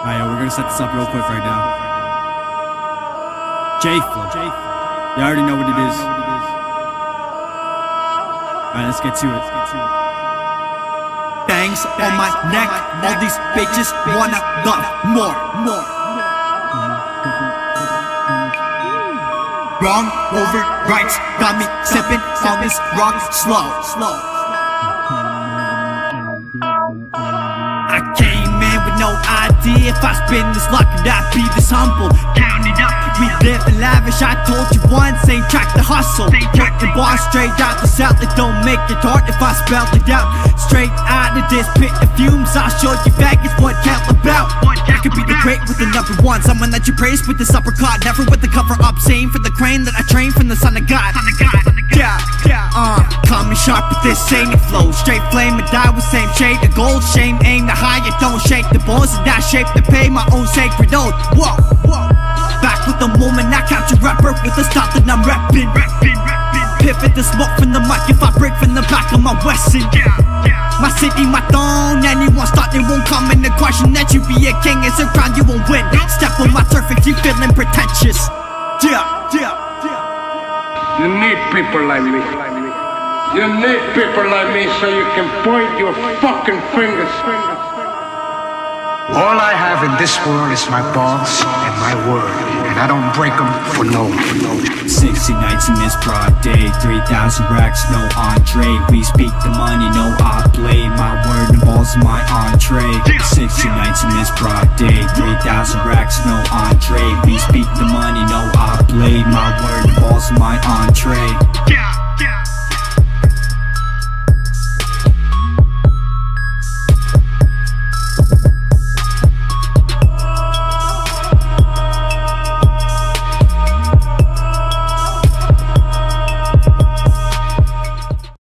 Alright, yo, we're gonna set this up real quick right now. J Flow. You already know what it is. Alright, let's get to it. Bangs on my neck, all these bitches wanna love more, more. Wrong over rights, got me sipping on this rock slow, slow. Idea if I spin this luck, could I be this humble? Count it up, we live in lavish. I told you once, ain't track the hustle. Putting bars straight out the south, it don't make it hard if I spell it out. Straight out of this pit of fumes, I'll show you is what count about. I could be the great with the number one, someone that you praise with this uppercut, never with the cover up, same for the crane that I train from the son of God. Yeah, yeah, uh, sharp with this zany flow, straight flame and die with same shade The gold. Shame aim the higher, don't shake the balls and not shape to pay my own sacred oath. Whoa, whoa. Back with the moment, I your rapper with the style that I'm rapping. Pivot the smoke from the mic if I break from the back of my Wesson. My city, my throne. Anyone starting won't come in the question that you be a king. It's a crown you won't win. Step on my turf if you feeling pretentious. Yeah, yeah, yeah. You need people like me. You need people like me so you can point your fucking fingers. All I have in this world is my balls and my word, and I don't break them for no one. 60 nights in this broad day 3,000 racks, no entree. We speak the money, no outlay My word involves my entree. 60 nights in this broad day 3,000 racks, no entree. We speak the money, no outlay My word involves my entree